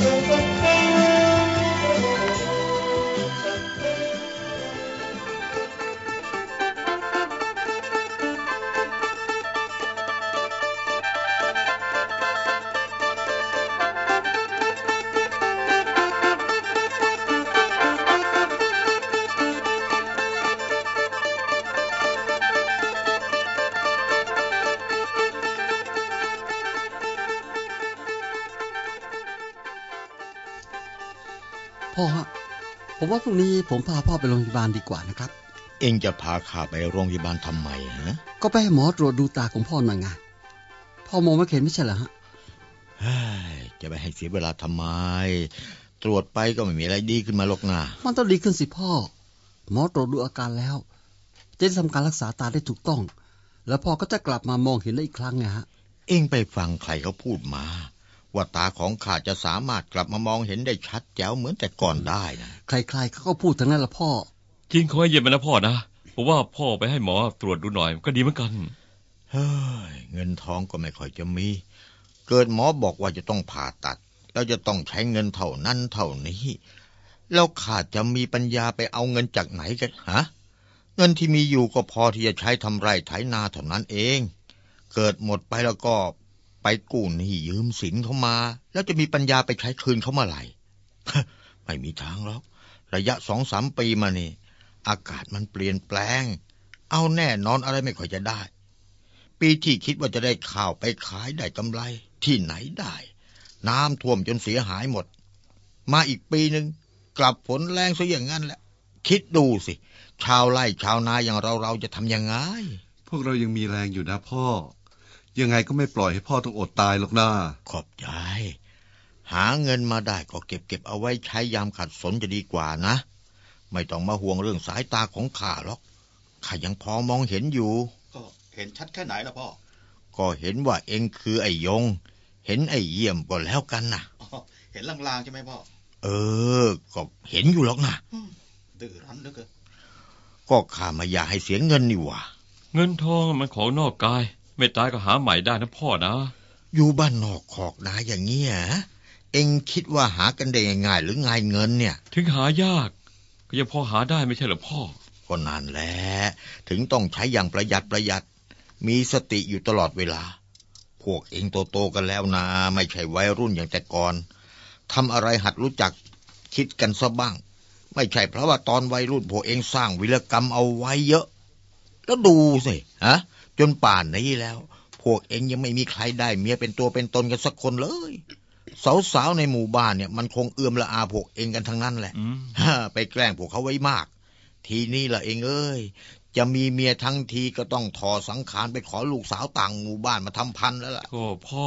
พ่อ ว่าพรุ่งนี้ผมพาพ่อไปโรงพยาบาลดีกว่านะครับ เองจะพาข้าไปโรงพยาบาลทำไมฮะ ก็ไปให้หมอตรวจดูตาของพ่อหน่อยไงพ่อมองไม่เห็นไม่ใช่เหรอฮะเฮ้ยจะไปให้เสียเวลาทำไม ตรวจไปก็ไม่มีอะไรดีขึ้นมาหรอกนะมันต้องดีขึ้นสิพ่อ หมอตรวจดูอาการแล้ว จะได้ทำการรักษาตาได้ถูกต้อง แล้วพ่อก็จะกลับมามองเห็นได้อีกครั้งไงฮะ เองไปฟังใครเขาพูดมา ว่าตาของข้าจะสามารถกลับมามองเห็นได้ชัดแจ๋วเหมือนแต่ก่อนได้นะใครๆเขาก็พูดทั้งนั้นละพ่อ จริงขอให้เย็นไปนะพ่อนะผมว่าพ่อไปให้หมอตรวจดูหน่อยก็ดีเหมือนกันเฮ้ยเงินทองก็ไม่ค่อยจะมี เกิดหมอบอกว่าจะต้องผ่าตัด แล้วจะต้องใช้เงินเท่านั้นเท่านี้ แล้วข้าจะมีปัญญาไปเอาเงินจากไหนกันฮะเงินที่มีอยู่ก็พอที่จะใช้ทำไร่ไถนาเท่านั้นเอง เกิดหมดไปแล้วก็ ไปกู้หนี้ยืมสินเขามา แล้วจะมีปัญญาไปใช้คืนเขาเมื่อไหร่ไม่มีทางหรอกระยะสองสามปีมานี่ อากาศมันเปลี่ยนแปลง เอาแน่นอนอะไรไม่ค่อยจะได้ ปีที่คิดว่าจะได้ข้าวไปขายได้กำไร ที่ไหนได้ น้ำท่วมจนเสียหายหมด มาอีกปีหนึ่งกลับฝนแรงซะอย่างนั้นแหละ คิดดูสิ ชาวไร่ชาวนาอย่างเราเราจะทำยังไง พวกเรายังมีแรงอยู่นะพ่อ ยังไงก็ไม่ปล่อยให้พ่อต้องอดตายหรอกนะขอบใจ หาเงินมาได้ก็เก็บเก็บเอาไว้ใช้ยามขัดสนจะดีกว่านะ ไม่ต้องมาห่วงเรื่องสายตาของข้าหรอกข้ายังพอมองเห็นอยู่ ก็เห็นชัดแค่ไหนล่ะพ่อ ก็เห็นว่าเองคือไอ้ยง เห็นไอ้เยี่ยมก็แล้วกันนะอ๋อเห็นลางๆใช่ไหมพ่อ เออ ก็เห็นอยู่หรอกนะดื้อรั้นเหลือเกินก็ข้าไมาอยากให้เสียเงินนี่หว่า เงินทองมันของนอกกาย ไม่ตายก็หาใหม่ได้นะพ่อนะ อยู่บ้านนอกขอกนาอย่างเงี้ยเองคิดว่าหากันได้ง่ายๆหรือง่ายเงินเนี่ย ถึงหายาก ก็ยังพอหาได้ไม่ใช่เหรอพ่อก็นั่นแหละถึงต้องใช้อย่างประหยัดประหยัด มีสติอยู่ตลอดเวลา พวกเองโตๆกันแล้วนะ ไม่ใช่วัยรุ่นอย่างแต่ก่อนทำอะไรหัดรู้จักคิดกันซะบ้าง ไม่ใช่เพราะว่าตอนวัยรุ่นพวกเองสร้างวิรกรรมเอาไว้เยอะ แล้วดูสิฮะจ นป่านนี้แล้ว พวกเองยังไม่มีใครได้เมียเป็นตัวเป็นตนกันสักคนเลย สาวๆในหมู่บ้านเนี่ย มันคงเอื้อมละอาพวกเองกันทั้งนั้นแหละอืมฮะไปแกล้งพวกเขาไว้มาก ทีนี้ละเองเอ้ยจะมีเมียทั้งทีก็ต้องถอดสังขารไปขอลูกสาวต่างหมู่บ้านมาทำพันแล้วล่ะโธ่พ่อ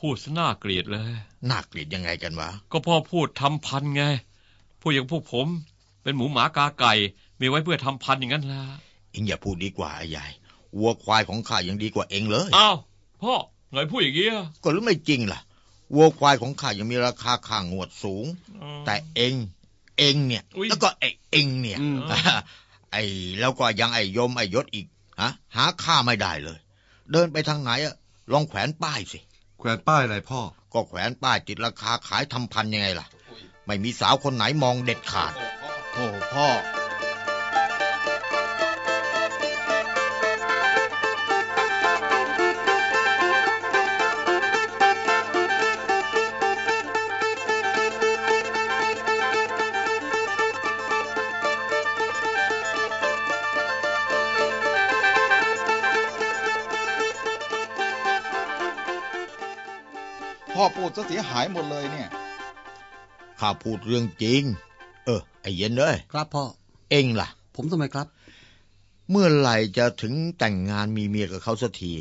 พูดซะน่าเกลียดเลยน่าเกลียดยังไงกันวะก็พ่อพูดทำพันไงพูดอย่างพวกผม เป็นหมูหมากาไก่มีไว้เพื่อทำพันอย่างนั้นละเองอย่าพูดดีกว่าไอ้ใหญ่ วัวควายของข้ายังดีกว่าเองเลยอ้าวพ่อไงพูดอย่างเงี้ยก็หรือไม่จริงล่ะวัวควายของข้ายังมีราคาข้างงวดสูงอืมแต่เองเองเนี่ยอุ๊ยแล้วก็ไอ้เองเนี่ยอืมไอ้แล้วก็ยังไอ้ยมไอ้ยศอีกฮะหาค่าไม่ได้เลย เดินไปทางไหนอะลองแขวนป้ายสิแขวนป้ายอะไรพ่อ ก็แขวนป้ายติดราคาขายทำพันยังไงล่ะ ไม่มีสาวคนไหนมองเด็ดขาดโอ้พ่อ พูดซะเสียหายหมดเลยเนี่ยข้าพูดเรื่องจริง เออ ไอ้เย็นเลยครับพ่อ เองล่ะ ผมทำไมครับ เมื่อไหร่จะถึงแต่งงานมีเมียกับเขาสักที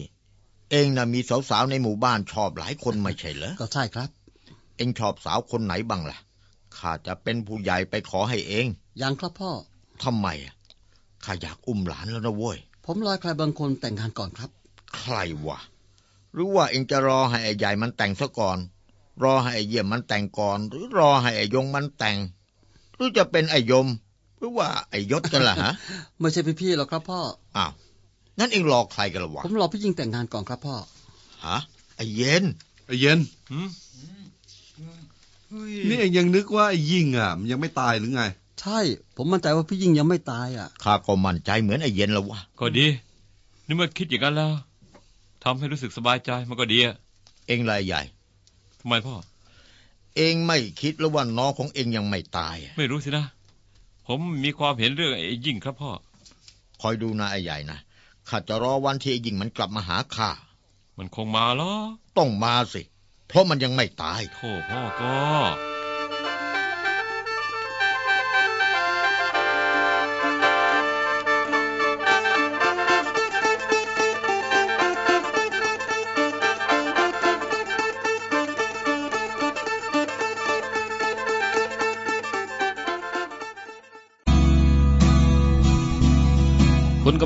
เองน่ะมีสาวๆในหมู่บ้านชอบหลายคนไม่ใช่เหรอ ก็ใช่ครับ เองชอบสาวคนไหนบ้างล่ะ ข้าจะเป็นผู้ใหญ่ไปขอให้เอง ยังครับพ่อ ทำไมอะข้าอยากอุ้มหลานแล้วนะเว้ย ผมรอใครบางคนแต่งงานก่อนครับ ใครวะ หรือว่าเองจะรอให้ไอ้ใหญ่มันแต่งซะก่อน รอให้ไอ้เยี่ยมมันแต่งก่อน หรือรอให้ไอ้ยงมันแต่ง หรือจะเป็นไอ้ยม หรือว่าไอ้ยศกันล่ะฮะไม่ใช่พี่ๆหรอกครับพ่ออ้าวงั้นเองรอใครกันละวะผมรอพี่ยิงแต่งงานก่อนครับพ่อฮะไอ้เย็นไอ้เย็นหืมนี่เองยังนึกว่าไอ้ยิ่งอะมันยังไม่ตายหรือไง ใช่ ผมมั่นใจว่าพี่ยิงยังไม่ตายอะข้าก็มั่นใจเหมือนไอ้เย็นแล้ววะก็ดีนี่เมื่อคิดอย่างนั้นแล้ว ทำให้รู้สึกสบายใจมันก็ดีอะเองลายใหญ่ทำไมพ่อ เองไม่คิดแล้วว่าน้องของเองยังไม่ตายอะไม่รู้สินะ ผมมีความเห็นเรื่องไอ้ยิ่งครับพ่อ คอยดูนะไอ้ใหญ่นะข้าจะรอวันที่ไอ้ยิงมันกลับมาหาข้า มันคงมาล้อต้องมาสิ เพราะมันยังไม่ตาย โธ่พ่อก็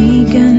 你敢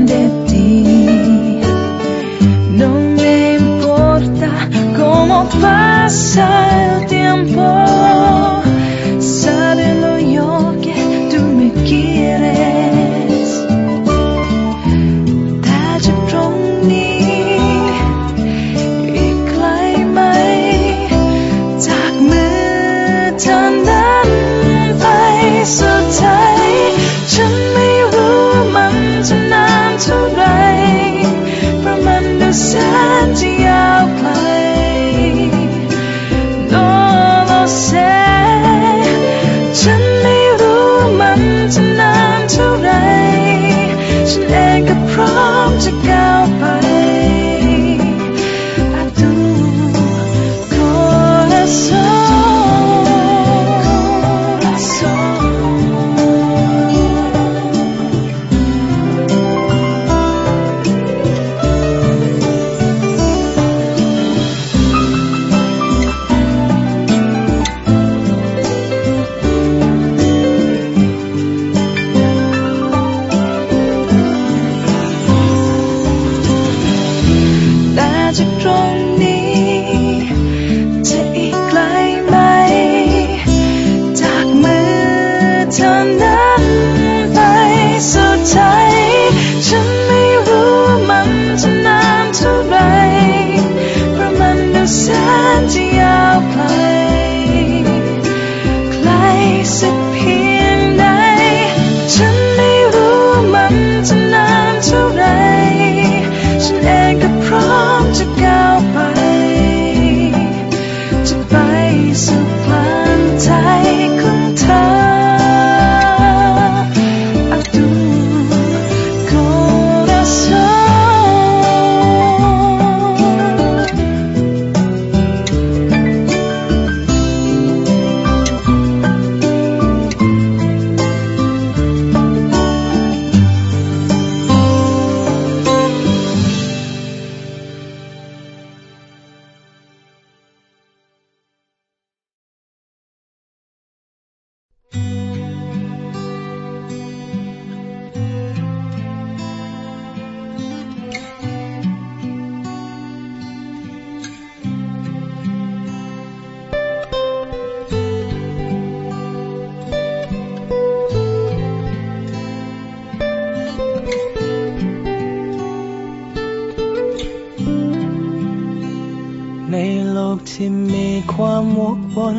ความวกวน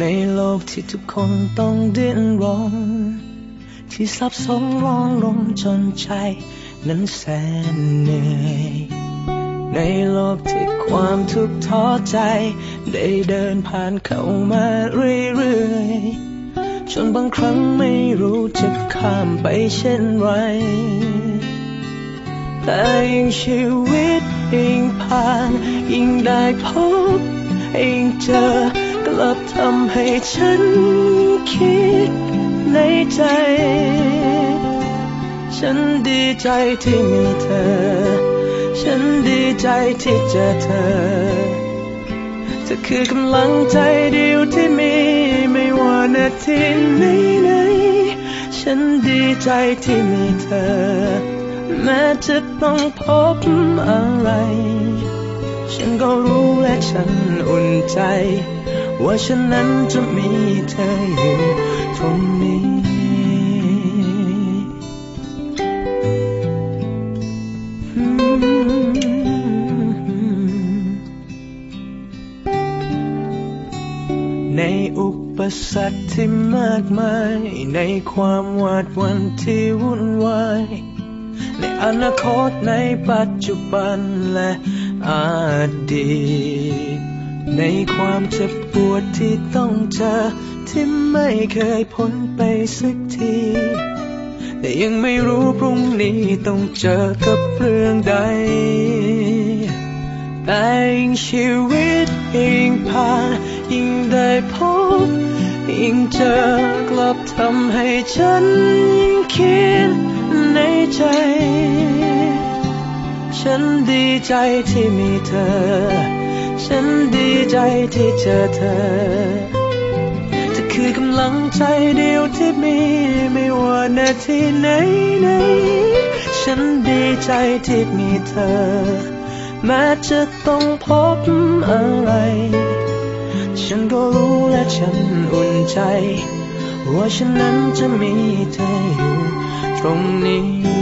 ในโลกที่ทุกคนต้องดิ้นรน ที่สับสนร้อนรนจนใจนั้นแสนเหนื่อยในโลกที่ความทุกข์ท้อใจ ได้เดินผ่านเข้ามาเรื่อยๆจนบางครั้งไม่รู้จะข้ามไปเช่นไร แต่ยิ่งชีวิตยิ่งผ่านยิ่งได้พบ ยิ่งเจอกลับทำให้ฉันคิดในใจ ฉันดีใจที่มีเธอ ฉันดีใจที่เจอเธอเธอคือกำลังใจเดียวที่มีไม่ว่านาทีไหนไหนๆฉันดีใจที่มีเธอ แม้จะต้องพบอะไร ฉันก็รู้และฉันอุ่นใจ ว่าฉันนั้นจะมีเธออยู่ตรงนี้ ในอุปสรรคที่มากมาย ในความหวาดวันที่วุ่นวาย ในอนาคตในปัจจุบันและ อดีตในความเจ็บปวดที่ต้องเจอที่ไม่เคยพ้นไปสักที แต่ยังไม่รู้พรุ่งนี้ต้องเจอกับเรื่องใด แต่ยิ่งชีวิตยิ่งผ่านยิ่งได้พบยิ่งเจอกลับทำให้ฉันยิ่งคิดในใจ ฉันดีใจที่มีเธอ ฉันดีใจที่เจอเธอเธอคือกำลังใจเดียวที่มีไม่ว่านาทีไหนไหนๆฉันดีใจที่มีเธอ แม้จะต้องพบอะไร ฉันก็รู้และฉันอุ่นใจ ว่าฉันนั้นจะมีเธออยู่ตรงนี้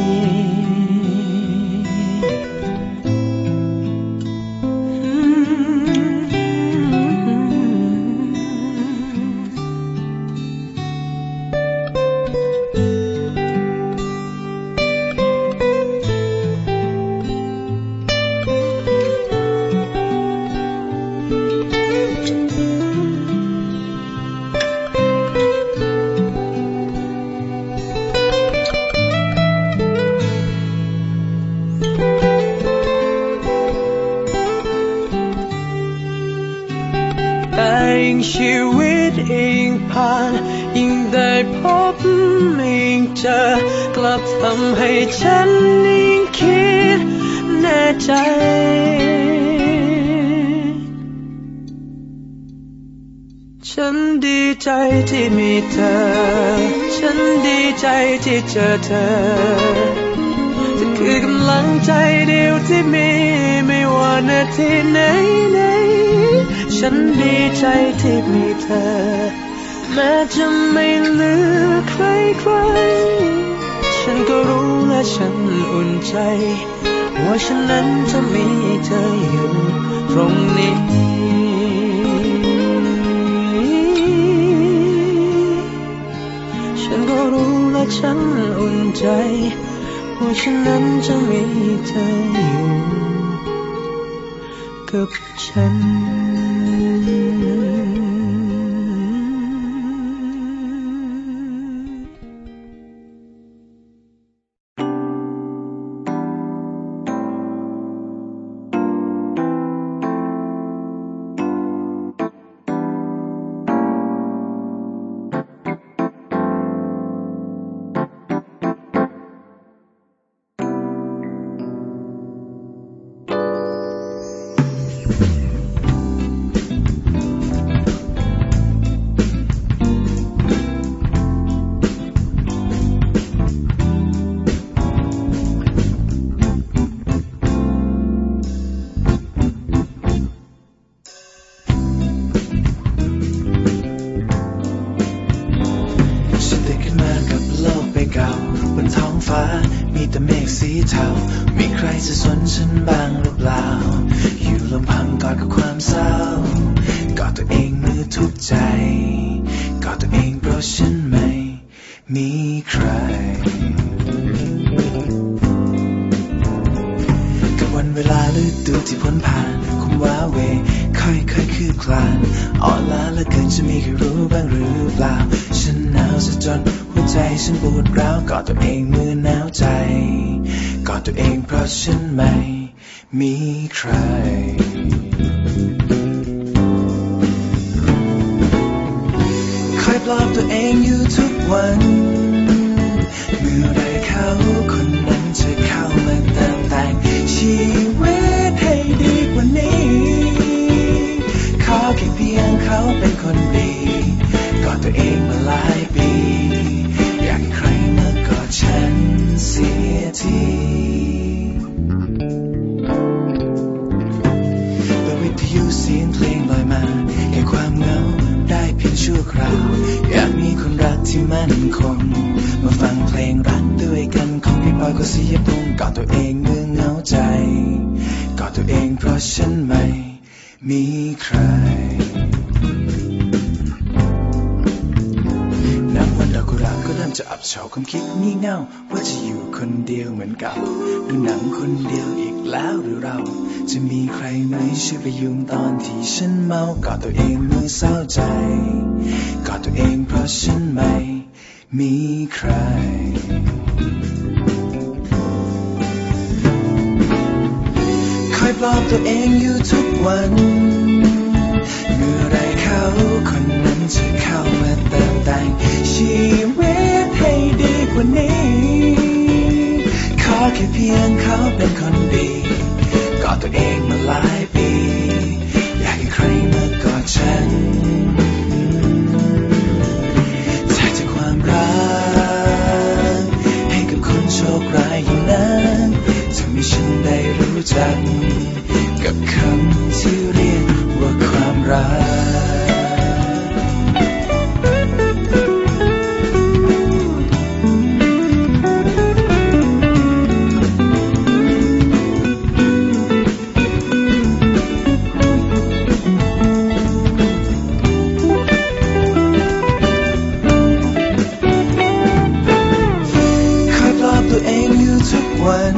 ฉันดีใจที่มีเธอ ฉันดีใจที่เจอเธอเธอคือกำลังใจเดียวที่มี ไม่ว่านาทีไหนไหน ฉันดีใจที่มีเธอ แม้จะไม่เหลือใครใคร ฉันก็รู้และฉันอุ่นใจ ว่าฉันนั้นจะมีเธออยู่ตรงนี้ รู้ฉันอุ่นใจว่าฉันนั้นจะมีเธออยู่กับฉัน มีแต่เมฆสีเทามีใครจะสนฉันบ้างหรือเปล่า อยู่ลำพังกอดกับความเศร้ากอดตัวเองเมื่อทุกข์ใจกอดตัวเองเพราะฉันไม่มีใครกับวันเวลาฤดูที่พ้นผ่านคงว้าเวค่อยค่อยคืบคลานอ่อนล้าเหลือเกินจะมีใครรู้บ้างหรือเปล่า ฉันหนาวซะจน ใจฉันปวดร้าวกอดตัวเองเมื่อหนาวใจกอดตัวเองเพราะฉันไม่มีใครคอยปลอบตัวเองอยู่ทุกวัน มั่นมาฟังเพลงรักด้วยกันคงไม่ปอยก็เสียพงกอดตัวเองเมื่อเหงาใจกอดตัวเองเพราะฉันไม่มีใครนับวันดอกกุหลาบก็เริ่มจะอับเฉาความคิดงี่เง่าว่าจะอยู่คนเดียวเหมือนก่าดูหนังคนเดียวอีกแล้วหรือเรา จะมีใครไหมช่วยไปยุงตอนที่ฉันเมากอดตัวเองเมื่อเศร้าใจกอดตัวเองเพราะฉันไม่ มีใคร คอยปลอบตัวเองอยู่ทุกวัน วัน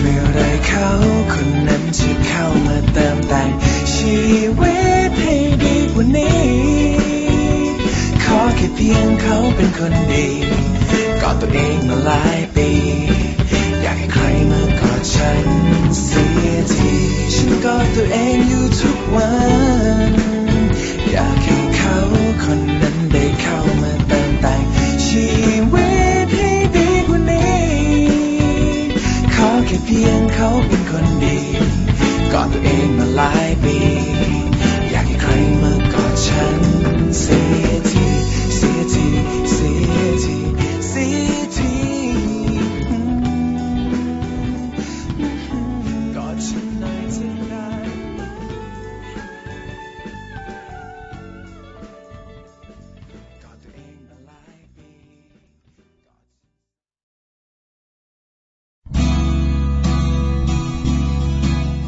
เมื่อไรเขาคนนั้นจะเข้ามาเติมแต่งชีวิตให้ดีกว่านี้ ขอแค่เพียงเขาเป็นคนดีกอดตัวเองมาหลายปี อยากให้ใครมากอดฉันเสียที ฉันกอดตัวเองอยู่ทุกวัน อยากให้ เพียงเขาเป็นคนดี ก่อนตัวเองมาหลายปี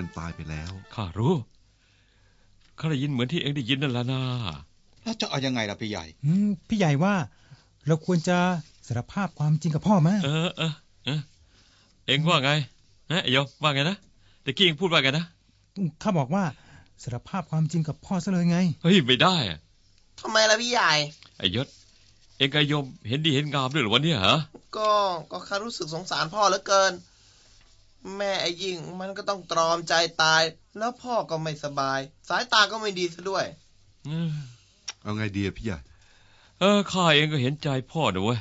มันตายไปแล้ว ข้ารู้ข้าได้ยินเหมือนที่เองได้ยินนั่นแหละนะแล้วจะเอายังไงล่ะพี่ใหญ่อืมพี่ใหญ่ว่า เราควรจะสารภาพความจริงกับพ่อไหมเออเออเออเองว่าไงฮะไอ้โยมว่าไงนะตะกี้เองพูดว่าไงนะข้าบอกว่าสารภาพความจริงกับพ่อซะเลยไง เฮ้ยไม่ได้อะทำไมล่ะพี่ใหญ่ไอ้ยศ เองกับไอ้โยมเห็นดีเห็นงามด้วยเหรอวะเนี่ยฮะก็ก็ข้ารู้สึกสงสารพ่อเหลือเกิน แม่ไอ้ยิ่งมันก็ต้องตรอมใจตาย แล้วพ่อก็ไม่สบาย สายตาก็ไม่ดีซะด้วย อืมเอาไงดีอะพี่ใหญ่เเออข้าเองก็เห็นใจพ่อนะเว้ย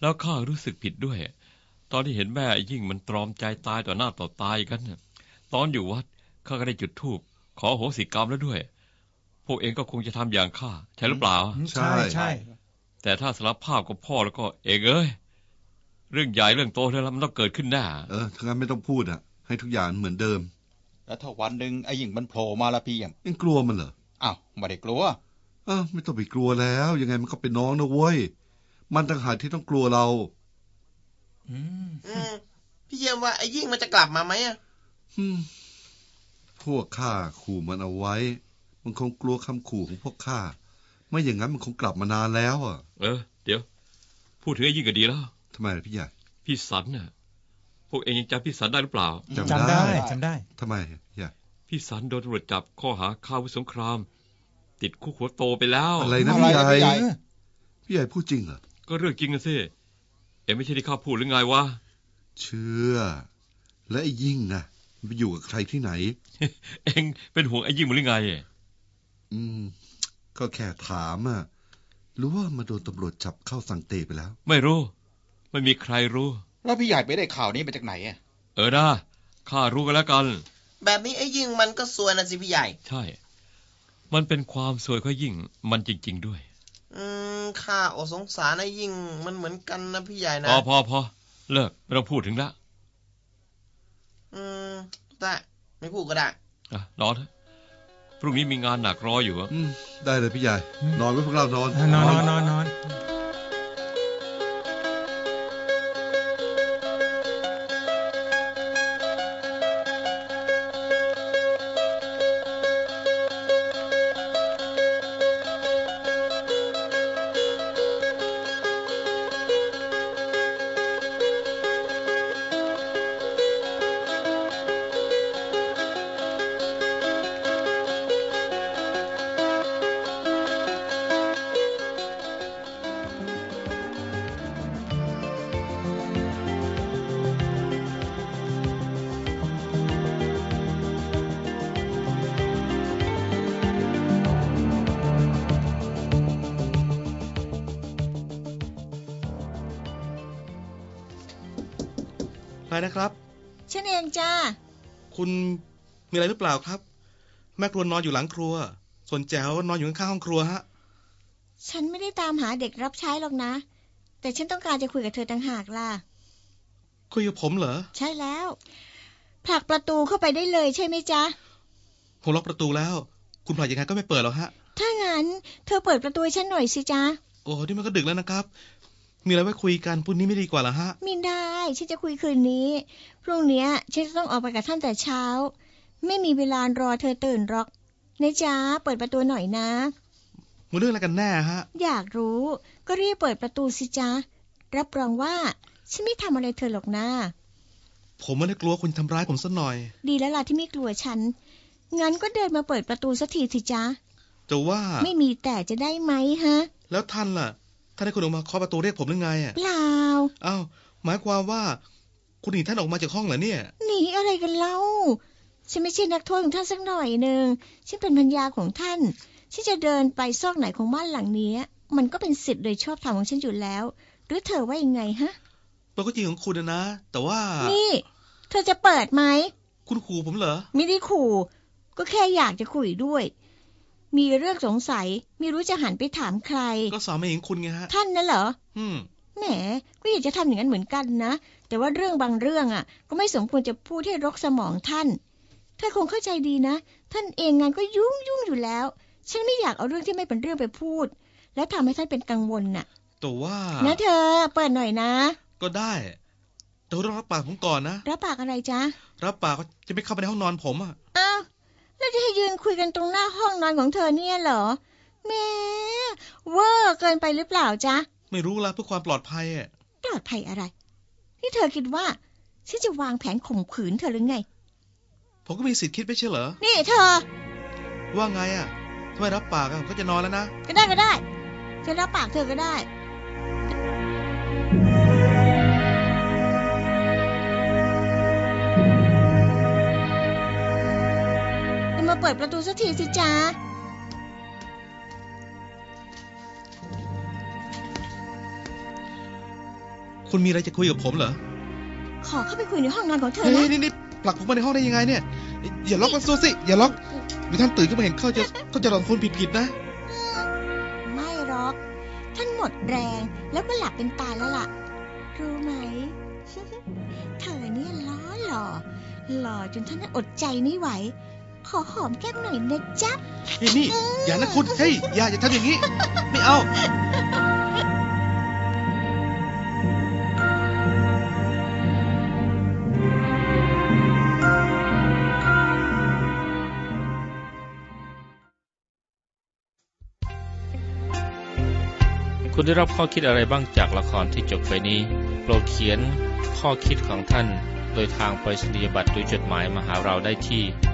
แล้วข้ารู้สึกผิดด้วย ตอนที่เห็นแม่ไอ้ยิ่งมันตรอมใจตายต่อหน้าต่อตายกันน่ะตอนอยู่วัดข้าก็ได้จุดธูปขอโหสิกรรมแล้วด้วย พวกเองก็คงจะทำอย่างข้าใช่หรือเปล่า ใช่ใช่ แต่ถ้าสารภาพกับพ่อแล้วก็เองเอ้ย เรื่องใหญ่เรื่องโตแล้วมันต้องเกิดขึ้นแน่เออถ้างั้นไม่ต้องพูดอะ ให้ทุกอย่างเหมือนเดิม แล้วถ้าวันหนึ่งไอ้หญิงมันโผล่มาละพี่เอี่ยมยังกลัวมันเหรออ้าวไม่ได้กลัว เออ ไม่ต้องไปกลัวแล้ว ยังไงมันก็เป็นน้องนะเว้ย มันต่างหากที่ต้องกลัวเรา อืมอืมพี่เยี่ยมว่าไอ้ยิ่งมันจะกลับมาไหมอะอืมพวกข้าขู่มันเอาไว้ มันคงกลัวคำขู่ของพวกข้าไม่อย่างนั้นมันคงกลับมานานแล้วอะ เออ เดี๋ยว พูดถึงไอ้ยิ่งก็ดีแล้ว ทำไมล่ะพี่ใหญ่พี่สันน่ะพวกเองยังจำพี่สันได้หรือเปล่า จำจำได้ได้จำได้ทำไมพี่ใหญ่พี่สันโดนตำรวจจับข้อหาฆ่าวุธสงคราม ติดคุกหัวโตไปแล้วอะไรนะอะไรพี่ใหญ่นะพี่ใหญ่เออพี่ใหญ่พูดจริงเหรอก็เรื่องจริงนะสิเอ็งไม่ใช่ที่ข้าพูดหรือไงวะเชื่อ และไอ้ยิ่งนะมันไปอยู่กับใครที่ไหน เอ็งเป็นห่วงไอ้ยิ่งมั้งหรือไงอืม ก็แค่ถามอะ รู้ว่ามาโดนตำรวจจับเข้าสังเตไปแล้ว ไม่รู้ ไม่มีใครรู้ แล้วพี่ใหญ่ไปได้ข่าวนี้มาจากไหนอะเออนะข้ารู้กันแล้วกัน แบบนี้ไอ้ยิ่งมันก็ซวยนะสิพี่ใหญ่ ใช่ มันเป็นความสวยของยิ่ง มันจริง ๆด้วย อืมข้าโอสงสารไอ้ยิ่ง มันเหมือนกันนะพี่ใหญ่พนะอพอพอเลิกไม่ต้องพูดถึงละอืมได้ไม่พูดก็ได้อะนอนเถอะพรุ่งนี้มีงานหนักรออยู่อะอืมได้เลยพี่ใหญ่ นอนไว้พวกเรานอนเออนอนนอนนอน นอนใครนะครับฉันเองจ้า คุณมีอะไรหรือเปล่าครับ แม่ครัวนอนอยู่หลังครัว ส่วนแจ๋วนอนอยู่ข้างๆห้องครัวฮะ ฉันไม่ได้ตามหาเด็กรับใช้หรอกนะ แต่ฉันต้องการจะคุยกับเธอต่างหากล่ะ คุยกับผมเหรอ ใช่แล้ว ผลักประตูเข้าไปได้เลยใช่ไหมจ๊ะ ผมล็อกประตูแล้ว คุณผลักยังไงก็ไม่เปิดหรอกฮะ ถ้างั้น เธอเปิดประตูให้ฉันหน่อยสิจ๊ะ โอ้นี่มันก็ดึกแล้วนะครับ มีอะไรไว้คุยกันพรุ่งนี้ไม่ดีกว่าเหรอฮะ ไม่ได้ ฉันจะคุยคืนนี้ พรุ่งเนี้ยฉันจะต้องออกไปกับท่านแต่เช้า ไม่มีเวลารอเธอตื่นหรอกนะจ๊ะเปิดประตูหน่อยนะมันเรื่องอะไรกันแน่ฮะ อยากรู้ก็รีบเปิดประตูสิจ๊ะ รับรองว่าฉันไม่ทำอะไรเธอหรอกนะผมไม่ได้กลัวคุณทำร้ายผมสักหน่อย ดีแล้วล่ะที่ไม่กลัวฉัน งั้นก็เดินมาเปิดประตูสักทีสิจ๊ะ จะว่า ไม่มีแต่จะได้ไหมฮะ แล้วท่านล่ะ ท่านให้คุณออกมาเคาะประตูเรียกผมหรือไงอะเปล่าอ้าวหมายความว่า คุณหนีท่านออกมาจากห้องเหรอเนี่ย หนีอะไรกันเล่า ฉันไม่ใช่นักโทษของท่านสักหน่อยหนึ่งฉันเป็นพัญญาของท่าน ฉันจะเดินไปซอกไหนของบ้านหลังนี้ มันก็เป็นสิทธิ์โดยชอบธรรมของฉันอยู่แล้ว หรือเธอว่ายังไงฮะมันก็จริงของคุณนะนะ แต่ว่า นี่ เธอจะเปิดไหม คุณขู่ผมเหรอ ไม่ได้ขู่ ก็แค่อยากจะคุยด้วย มีเรื่องสงสัยไม่รู้จะหันไปถามใคร ก็สอนมาเองคุณไงฮะ ท่านน่ะเหรอ อืม แหม ก็อยากจะทำอย่างนั้นเหมือนกันนะ แต่ว่าเรื่องบางเรื่องอะ ก็ไม่สมควรจะพูดให้รกสมองท่าน ท่านคงเข้าใจดีนะ ท่านเองงานก็ยุ่งยุ่งอยู่แล้ว ฉันไม่อยากเอาเรื่องที่ไม่เป็นเรื่องไปพูด และทำให้ท่านเป็นกังวลน่ะ แต่ว่า นะเธอ เปิดหน่อยนะ ก็ได้ แต่คุณต้องรับปากผมก่อนนะ รับปากอะไรจ๊ะ รับปากว่าจะไม่เข้าไปในห้องนอนผมอะ อ้าว แล้วจะให้ยืนคุยกันตรงหน้าห้องนอนของเธอเนี่ยเหรอแหม่เวอร์เกินไปหรือเปล่าจ๊ะ ไม่รู้ละเพื่อความปลอดภัยอะปลอดภัยอะไรนี่เธอคิดว่าฉันจะวางแผนข่มขืนเธอหรือไง ผมก็มีสิทธิ์คิดไม่ใช่เหรอ นี่เธอ ว่าไงอะถ้าไม่รับปากอะผมก็จะนอนแล้วนะ ก็ได้ก็ได้ฉันรับปากเธอก็ได้ เปิดประตูสักทีสิจ๊ะคุณมีอะไรจะคุยกับผมเหรอ ขอเข้าไปคุยในห้องนอนของเธอเฮ้นะยนี่นี่ผลักผมมาในห้องได้ยังไงเนี่ย อย่าล็อกประตูสิ อย่าล็อกเดี๋ยวท่านตื่นขึ้นมาเห็นเข้าจะเข้าจะหลอนคนผิดๆนะ ไม่หรอก ท่านหมดแรงแล้วก็หลับเป็นตายแล้วล่ะ รู้ไหม เธอเนี่ยล้อหล่อ หล่อจนท่านอดใจไม่ไหว ขอหอมแก้มหน่อยนะจ๊ะเฮ้ยนี่อย่านะคุณ เฮ้ย อย่าอย่าทำอย่างนี้ ไม่เอาคุณได้รับข้อคิดอะไรบ้างจากละครที่จบไปนี้ โปรดเขียนข้อคิดของท่าน โดยทางไปรษณียบัตรหรือจดหมายมาหาเราได้ที่